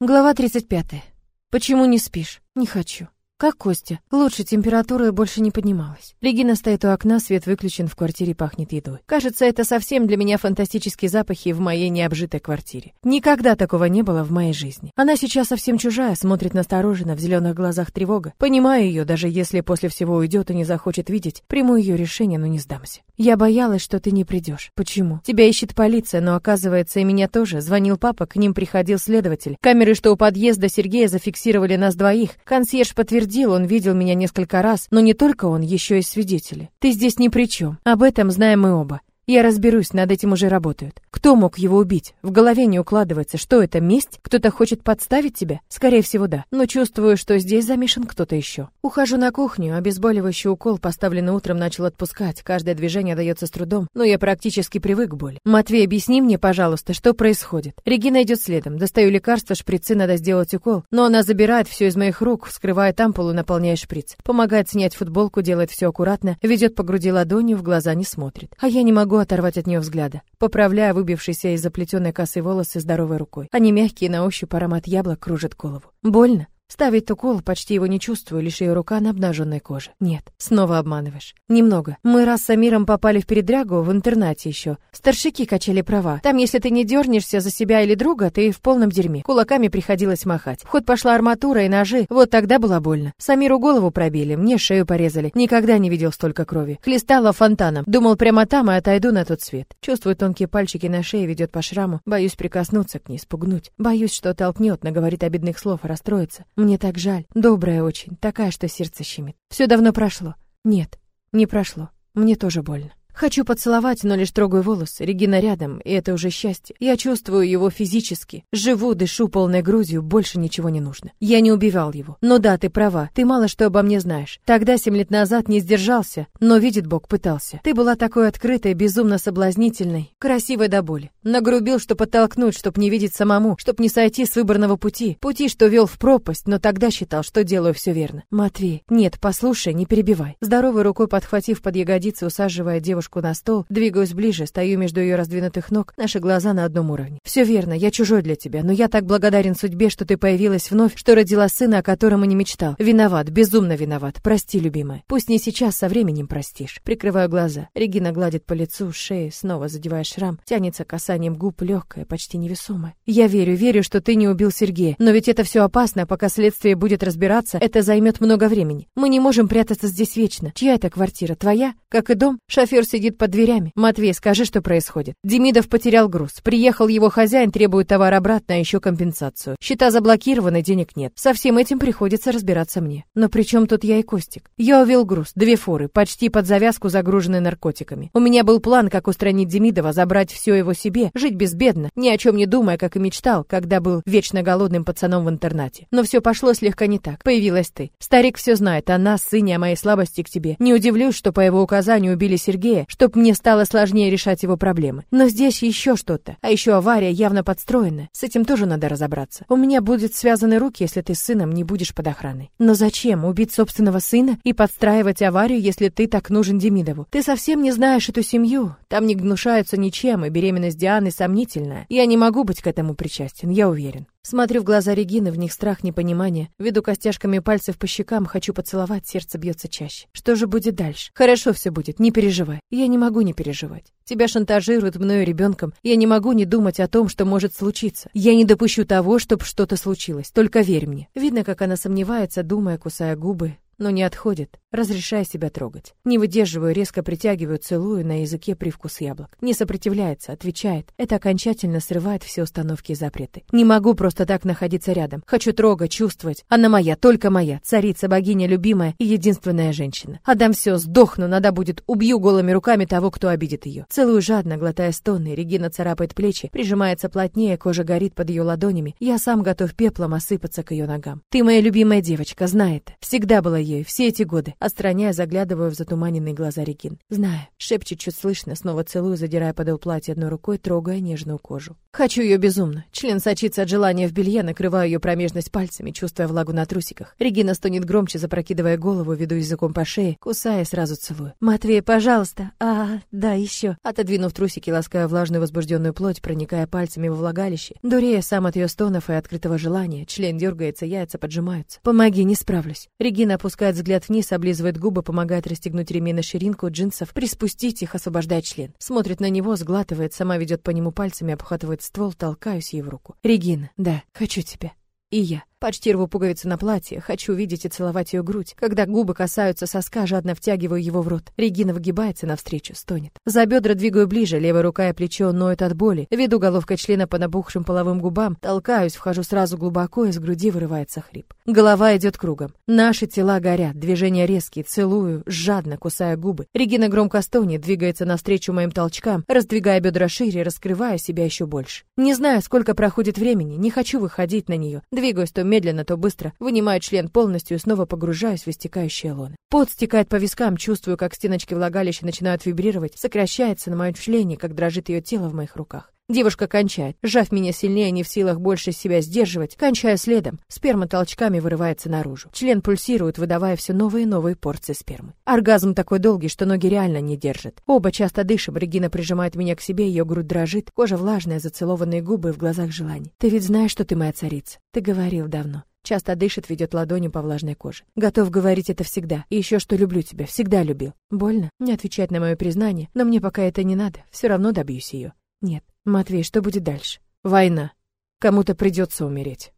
Глава 35. Почему не спишь? Не хочу. Как Костя. Лучше температура больше не поднималась. Регина стоит у окна, свет выключен, в квартире пахнет едой. Кажется, это совсем для меня фантастические запахи в моей необжитой квартире. Никогда такого не было в моей жизни. Она сейчас совсем чужая, смотрит настороженно, в зеленых глазах тревога. Понимаю ее, даже если после всего уйдет и не захочет видеть, приму ее решение, но не сдамся. Я боялась, что ты не придешь. Почему? Тебя ищет полиция, но оказывается и меня тоже. Звонил папа, к ним приходил следователь. Камеры, что у подъезда Сергея зафиксировали нас двоих. Консьерж подтвердил подтвердил, он видел меня несколько раз, но не только он, еще и свидетели. Ты здесь ни при чем. Об этом знаем мы оба. Я разберусь, над этим уже работают. Кто мог его убить? В голове не укладывается, что это месть? Кто-то хочет подставить тебя? Скорее всего, да. Но чувствую, что здесь замешан кто-то еще. Ухожу на кухню, обезболивающий укол, поставленный утром, начал отпускать. Каждое движение дается с трудом, но я практически привык к боли. Матвей, объясни мне, пожалуйста, что происходит? Регина идет следом. Достаю лекарство, шприцы, надо сделать укол. Но она забирает все из моих рук, вскрывает ампулу, наполняя шприц. Помогает снять футболку, делает все аккуратно, ведет по груди ладонью, в глаза не смотрит. А я не могу оторвать от нее взгляда, поправляя выбившиеся из заплетенной косы волосы здоровой рукой. Они мягкие, на ощупь аромат яблок кружит голову. Больно? Ставить укол почти его не чувствую, лишь ее рука на обнаженной коже. Нет, снова обманываешь. Немного. Мы раз с Амиром попали в передрягу в интернате еще. Старшики качали права. Там, если ты не дернешься за себя или друга, ты в полном дерьме. Кулаками приходилось махать. В ход пошла арматура и ножи. Вот тогда было больно. Самиру голову пробили, мне шею порезали. Никогда не видел столько крови. Хлестала фонтаном. Думал прямо там и отойду на тот свет. Чувствую тонкие пальчики на шее, ведет по шраму. Боюсь прикоснуться к ней, спугнуть. Боюсь, что толкнет, наговорит обидных слов расстроится. Мне так жаль. Добрая очень, такая, что сердце щемит. Все давно прошло. Нет, не прошло. Мне тоже больно. Хочу поцеловать, но лишь трогаю волосы. Регина рядом, и это уже счастье. Я чувствую его физически. Живу, дышу полной грудью, больше ничего не нужно. Я не убивал его. Но да, ты права, ты мало что обо мне знаешь. Тогда, семь лет назад, не сдержался, но, видит Бог, пытался. Ты была такой открытой, безумно соблазнительной, красивой до боли. Нагрубил, чтоб подтолкнуть, чтоб не видеть самому, чтоб не сойти с выбранного пути. Пути, что вел в пропасть, но тогда считал, что делаю все верно. Матвей, нет, послушай, не перебивай. Здоровой рукой подхватив под ягодицы, усаживая девушку девушку на стол, двигаюсь ближе, стою между ее раздвинутых ног, наши глаза на одном уровне. Все верно, я чужой для тебя, но я так благодарен судьбе, что ты появилась вновь, что родила сына, о котором и не мечтал. Виноват, безумно виноват. Прости, любимая. Пусть не сейчас, со временем простишь. Прикрываю глаза. Регина гладит по лицу, шее, снова задевая шрам, тянется касанием губ, легкое, почти невесомое. Я верю, верю, что ты не убил Сергея, но ведь это все опасно, пока следствие будет разбираться, это займет много времени. Мы не можем прятаться здесь вечно. Чья это квартира? Твоя? Как и дом? Шофер сидит под дверями. Матвей, скажи, что происходит. Демидов потерял груз. Приехал его хозяин, требует товар обратно, а еще компенсацию. Счета заблокированы, денег нет. Со всем этим приходится разбираться мне. Но при чем тут я и Костик? Я увел груз, две фуры, почти под завязку загруженные наркотиками. У меня был план, как устранить Демидова, забрать все его себе, жить безбедно, ни о чем не думая, как и мечтал, когда был вечно голодным пацаном в интернате. Но все пошло слегка не так. Появилась ты. Старик все знает о нас, сыне, о моей слабости к тебе. Не удивлюсь, что по его указанию убили Сергея, чтоб мне стало сложнее решать его проблемы. Но здесь еще что-то. А еще авария явно подстроена. С этим тоже надо разобраться. У меня будет связаны руки, если ты с сыном не будешь под охраной. Но зачем убить собственного сына и подстраивать аварию, если ты так нужен Демидову? Ты совсем не знаешь эту семью. Там не гнушаются ничем, и беременность Дианы сомнительная. Я не могу быть к этому причастен, я уверен. Смотрю в глаза Регины, в них страх, непонимание. Веду костяшками пальцев по щекам, хочу поцеловать, сердце бьется чаще. Что же будет дальше? Хорошо все будет, не переживай. Я не могу не переживать. Тебя шантажируют мною ребенком. Я не могу не думать о том, что может случиться. Я не допущу того, чтобы что-то случилось. Только верь мне. Видно, как она сомневается, думая, кусая губы но не отходит, разрешая себя трогать. Не выдерживаю, резко притягиваю, целую на языке привкус яблок. Не сопротивляется, отвечает. Это окончательно срывает все установки и запреты. Не могу просто так находиться рядом. Хочу трогать, чувствовать. Она моя, только моя. Царица, богиня, любимая и единственная женщина. Отдам все, сдохну, надо будет, убью голыми руками того, кто обидит ее. Целую жадно, глотая стоны. Регина царапает плечи, прижимается плотнее, кожа горит под ее ладонями. Я сам готов пеплом осыпаться к ее ногам. Ты моя любимая девочка, знает. Всегда была ею все эти годы. Отстраняя, заглядываю в затуманенные глаза Регин. Знаю, шепчет чуть слышно, снова целую, задирая подол платья одной рукой, трогая нежную кожу. Хочу ее безумно. Член сочится от желания в белье, накрываю ее промежность пальцами, чувствуя влагу на трусиках. Регина стонет громче, запрокидывая голову, веду языком по шее, кусая, сразу целую. «Матвей, пожалуйста!» «А, да, еще!» Отодвинув трусики, лаская влажную возбужденную плоть, проникая пальцами во влагалище, дурея сам от ее стонов и открытого желания, член дергается, яйца поджимаются. «Помоги, не справлюсь!» Регина опускает взгляд вниз, облизывает губы, помогает расстегнуть ремень на ширинку джинсов, приспустить их, освобождать член. Смотрит на него, сглатывает, сама ведет по нему пальцами, обхватывает ствол, толкаюсь ей в руку. «Регина, да, хочу тебя». И я. Почти рву пуговицы на платье, хочу видеть и целовать ее грудь. Когда губы касаются соска, жадно втягиваю его в рот. Регина выгибается навстречу, стонет. За бедра двигаю ближе, левая рука и плечо ноют от боли. Веду головкой члена по набухшим половым губам, толкаюсь, вхожу сразу глубоко, из груди вырывается хрип. Голова идет кругом. Наши тела горят, движения резкие, целую, жадно кусая губы. Регина громко стонет, двигается навстречу моим толчкам, раздвигая бедра шире, раскрывая себя еще больше. Не знаю, сколько проходит времени, не хочу выходить на нее. Двигаюсь то медленно, то быстро, вынимаю член полностью и снова погружаюсь в истекающие лоны. Пот стекает по вискам, чувствую, как стеночки влагалища начинают вибрировать, сокращается на моем члене, как дрожит ее тело в моих руках. Девушка кончает, сжав меня сильнее, не в силах больше себя сдерживать, кончаю следом. Сперма толчками вырывается наружу. Член пульсирует, выдавая все новые и новые порции спермы. Оргазм такой долгий, что ноги реально не держат. Оба часто дышим, Регина прижимает меня к себе, ее грудь дрожит, кожа влажная, зацелованные губы в глазах желаний. Ты ведь знаешь, что ты моя царица. Ты говорил давно. Часто дышит, ведет ладонью по влажной коже. Готов говорить это всегда. И еще что люблю тебя, всегда любил. Больно? Не отвечать на мое признание, но мне пока это не надо. Все равно добьюсь ее. Нет. Матвей, что будет дальше? Война. Кому-то придется умереть.